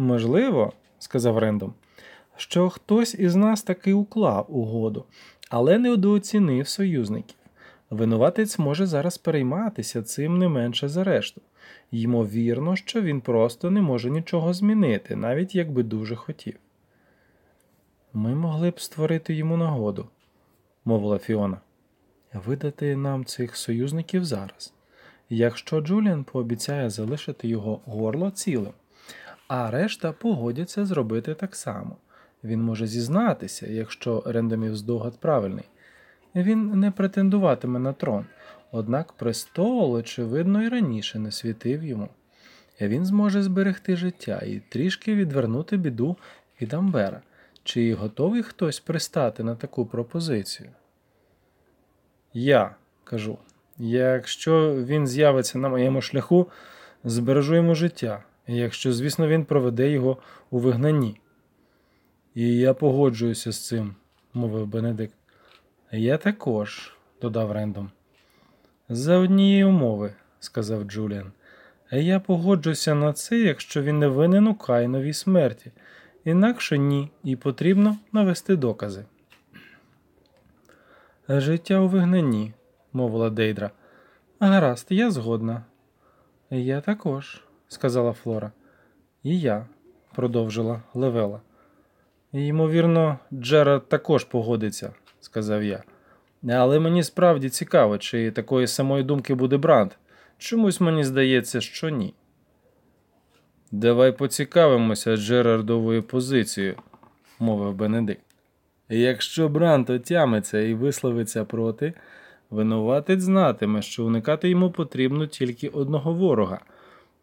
Можливо, сказав Рендом, що хтось із нас таки уклав угоду, але недооцінив союзників. Винуватець може зараз перейматися цим не менше за решту. Ймовірно, що він просто не може нічого змінити, навіть якби дуже хотів. Ми могли б створити йому нагоду, мовила Фіона, видати нам цих союзників зараз, якщо Джуліан пообіцяє залишити його горло цілим, а решта погодяться зробити так само. Він може зізнатися, якщо рендомів здогад правильний. Він не претендуватиме на трон, однак престол, очевидно, і раніше не світив йому. Він зможе зберегти життя і трішки відвернути біду від Амбера. Чи готовий хтось пристати на таку пропозицію? Я кажу, якщо він з'явиться на моєму шляху, збережу йому життя, якщо, звісно, він проведе його у вигнанні. І я погоджуюся з цим, мовив Бенедикт. Я також, додав Рендом. За однієї умови, сказав Джуліан. Я погоджуся на це, якщо він не винен у Кайновій смерті. Інакше ні, і потрібно навести докази. Життя у вигнанні, мовила Дейдра. Гаразд, я згодна. Я також, сказала Флора. І я, продовжила Левела. Ймовірно, Джерард також погодиться, сказав я. Але мені справді цікаво, чи такої самої думки буде Бранд. Чомусь мені здається, що ні. Давай поцікавимося Джерардовою позицією, мовив Бенедикт. Якщо Брант отямиться і висловиться проти, винуватець знатиме, що уникати йому потрібно тільки одного ворога,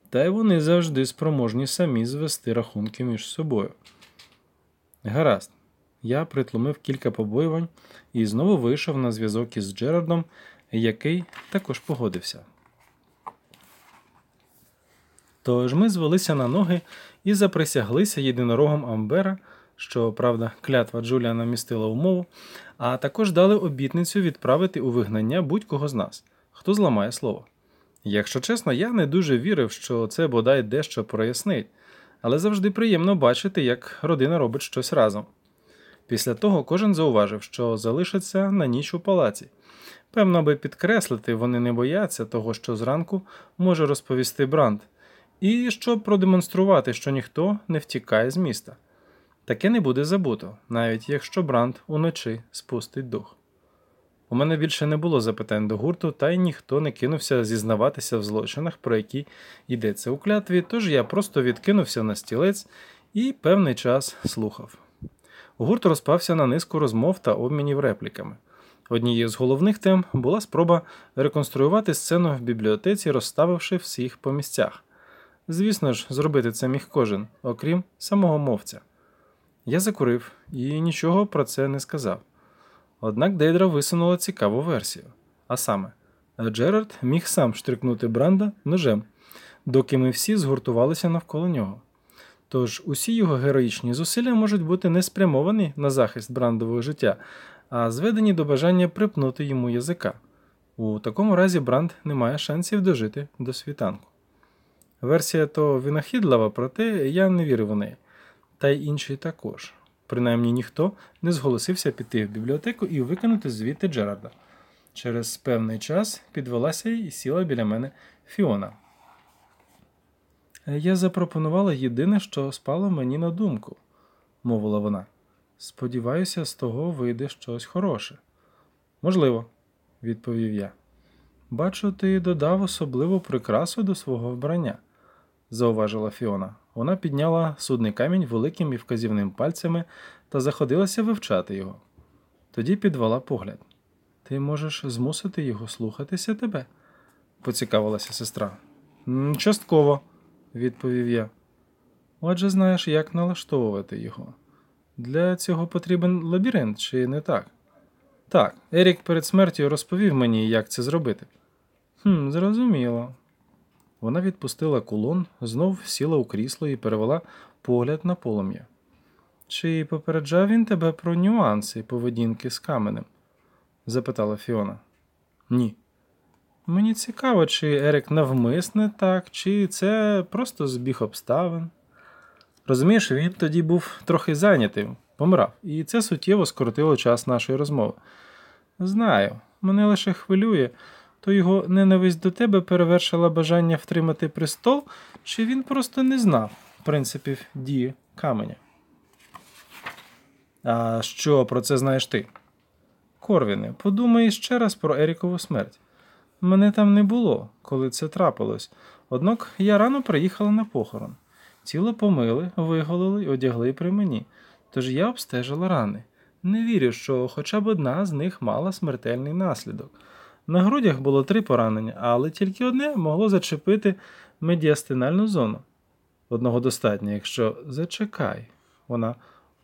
та й вони завжди спроможні самі звести рахунки між собою. Гаразд, я притлумив кілька побоювань і знову вийшов на зв'язок із Джерардом, який також погодився. Тож ми звелися на ноги і заприсяглися єдинорогом Амбера, що, правда, клятва Джуліана містила умову, а також дали обітницю відправити у вигнання будь-кого з нас, хто зламає слово. Якщо чесно, я не дуже вірив, що це бодай дещо прояснить, але завжди приємно бачити, як родина робить щось разом. Після того кожен зауважив, що залишиться на ніч у палаці. Певно, аби підкреслити, вони не бояться того, що зранку може розповісти Бранд, і щоб продемонструвати, що ніхто не втікає з міста. Таке не буде забуто, навіть якщо Бранд уночі спустить дух. У мене більше не було запитань до гурту, та й ніхто не кинувся зізнаватися в злочинах, про які йдеться у клятві, тож я просто відкинувся на стілець і певний час слухав. Гурт розпався на низку розмов та обмінів репліками. Однією з головних тем була спроба реконструювати сцену в бібліотеці, розставивши всіх по місцях. Звісно ж, зробити це міг кожен, окрім самого мовця. Я закурив і нічого про це не сказав. Однак Дейдра висунула цікаву версію. А саме, Джерард міг сам штрикнути Бранда ножем, доки ми всі згуртувалися навколо нього. Тож усі його героїчні зусилля можуть бути не спрямовані на захист брандового життя, а зведені до бажання припнути йому язика. У такому разі Бранд не має шансів дожити до світанку. Версія то винахідлива, проте я не вірив у неї. Та й інші також. Принаймні ніхто не зголосився піти в бібліотеку і викинути звідти Джерарда. Через певний час підвелася і сіла біля мене Фіона. Я запропонувала єдине, що спало мені на думку, мовила вона. Сподіваюся, з того вийде щось хороше. Можливо, відповів я. Бачу, ти додав особливу прикрасу до свого вбрання, зауважила Фіона. Вона підняла судний камінь великим і вказівним пальцями та заходилася вивчати його. Тоді підвела погляд. Ти можеш змусити його слухатися тебе? поцікавилася сестра. Частково, відповів я. Отже, знаєш, як налаштовувати його. Для цього потрібен лабіринт, чи не так? Так, Ерік перед смертю розповів мені, як це зробити. «Хм, Зрозуміло. Вона відпустила кулон, знов сіла у крісло і перевела погляд на полум'я. Чи попереджав він тебе про нюанси поведінки з каменем? запитала Фіона. Ні. Мені цікаво, чи Ерік навмисне так, чи це просто збіг обставин. Розумієш, він тоді був трохи зайнятий, помирав, і це суттєво скоротило час нашої розмови. Знаю, мене лише хвилює, то його ненависть до тебе перевершила бажання втримати престол, чи він просто не знав принципів дії каменя. А що про це знаєш ти? Корвіне, подумай ще раз про Ерікову смерть. Мене там не було, коли це трапилось, однак я рано приїхала на похорон. Тіло помили, виголили й одягли при мені, тож я обстежила рани. Не вірю, що хоча б одна з них мала смертельний наслідок. На грудях було три поранення, але тільки одне могло зачепити медіастинальну зону. Одного достатньо, якщо зачекай, вона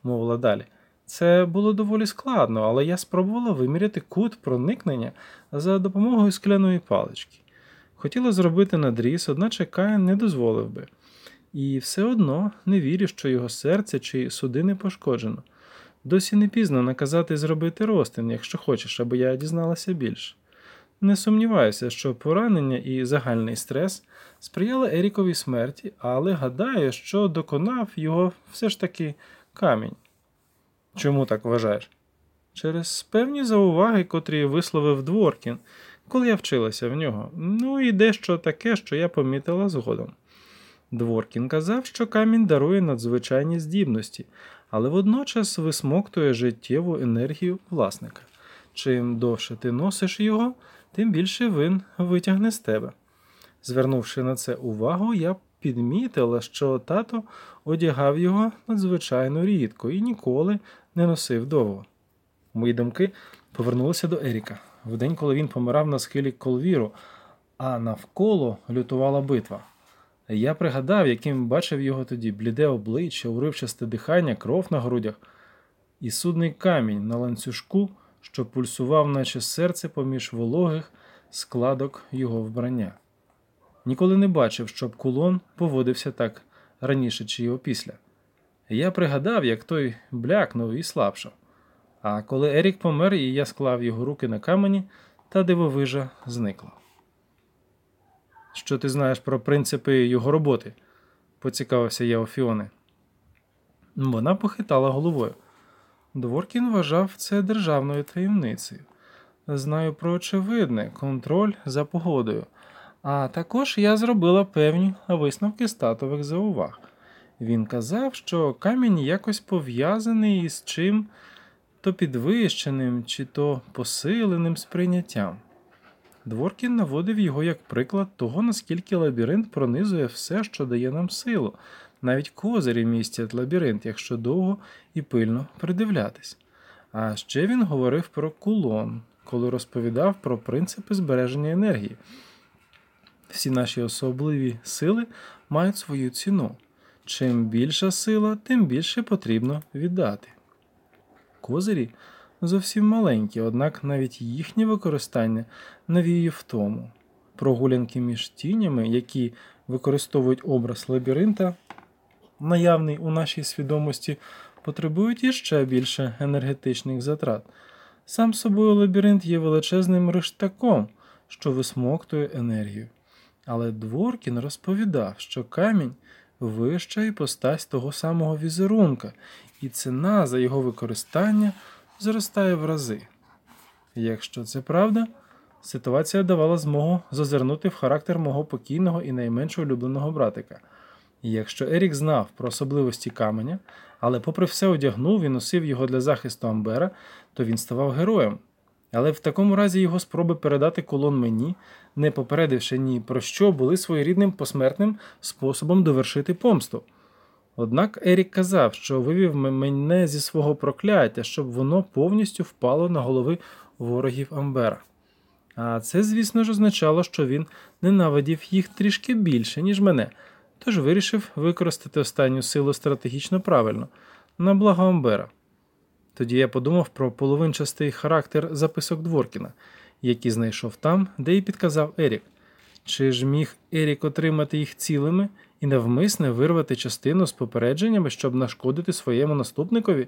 мовила далі. Це було доволі складно, але я спробувала виміряти кут проникнення за допомогою скляної палички. Хотіла зробити надріз, одначе Каїн не дозволив би. І все одно не вірю, що його серце чи судини пошкоджено. Досі не пізно наказати зробити розтин, якщо хочеш, аби я дізналася більше. Не сумніваюся, що поранення і загальний стрес сприяли Еріковій смерті, але гадаю, що доконав його все ж таки камінь. Чому так вважаєш? Через певні зауваги, котрі висловив Дворкін, коли я вчилася в нього, ну і дещо таке, що я помітила згодом. Дворкін казав, що камінь дарує надзвичайні здібності, але водночас висмоктує життєву енергію власника. Чим довше ти носиш його, тим більше він витягне з тебе. Звернувши на це увагу, я підмітила, що тато одягав його надзвичайно рідко і ніколи не носив довго. Мої думки повернулися до Еріка в день, коли він помирав на схилі колвіру, а навколо лютувала битва. Я пригадав, яким бачив його тоді бліде обличчя, уривчасте дихання, кров на грудях і судний камінь на ланцюжку, що пульсував, наче серце поміж вологих складок його вбрання. Ніколи не бачив, щоб кулон поводився так раніше чи опісля. Я пригадав, як той блякнув і слабшав. А коли Ерік помер і я склав його руки на камені, та дивовижа зникла. Що ти знаєш про принципи його роботи? поцікавився я у Фіони. Вона похитала головою. Дворкін вважав це державною таємницею. Знаю про очевидне контроль за погодою. А також я зробила певні висновки статових зауваг. Він казав, що камінь якось пов'язаний із чим то підвищеним чи то посиленим сприйняттям. Дворкін наводив його як приклад того, наскільки лабіринт пронизує все, що дає нам силу, навіть козирі містять лабіринт, якщо довго і пильно придивлятись. А ще він говорив про кулон, коли розповідав про принципи збереження енергії. Всі наші особливі сили мають свою ціну. Чим більша сила, тим більше потрібно віддати. Козирі зовсім маленькі, однак навіть їхнє використання навіює в тому. Прогулянки між тінями, які використовують образ лабіринта, наявний у нашій свідомості, потребують іще більше енергетичних затрат. Сам собою лабіринт є величезним рештаком, що висмоктує енергію. Але Дворкін розповідав, що камінь вища іпостась того самого візерунка, і ціна за його використання зростає в рази. Якщо це правда, ситуація давала змогу зазирнути в характер мого покійного і найменш улюбленого братика. І якщо Ерік знав про особливості каменя, але, попри все, одягнув і носив його для захисту Амбера, то він ставав героєм. Але в такому разі його спроби передати колон мені, не попередивши ні про що, були своєрідним посмертним способом довершити помсту. Однак Ерік казав, що вивів мене зі свого прокляття, щоб воно повністю впало на голови ворогів Амбера. А це, звісно ж, означало, що він ненавидів їх трішки більше, ніж мене, тож вирішив використати останню силу стратегічно правильно на благо Амбера. Тоді я подумав про половинчастий характер записок Дворкіна, які знайшов там, де й підказав Ерік. Чи ж міг Ерік отримати їх цілими і навмисне вирвати частину з попередженнями, щоб нашкодити своєму наступникові?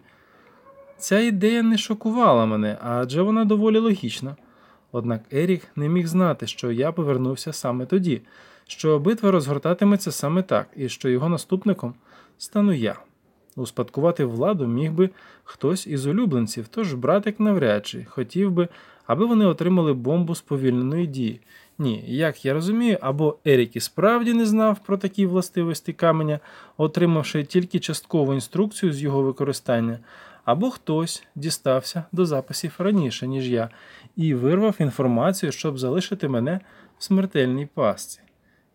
Ця ідея не шокувала мене, адже вона доволі логічна. Однак Ерік не міг знати, що я повернувся саме тоді, що битва розгортатиметься саме так, і що його наступником стану я. Успадкувати владу міг би хтось із улюбленців, тож братик навряд чи хотів би, аби вони отримали бомбу сповільненої дії. Ні, як я розумію, або Ерік і справді не знав про такі властивості каменя, отримавши тільки часткову інструкцію з його використання, або хтось дістався до записів раніше, ніж я, і вирвав інформацію, щоб залишити мене в смертельній пастці.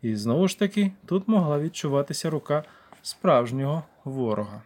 І знову ж таки, тут могла відчуватися рука справжнього ворога.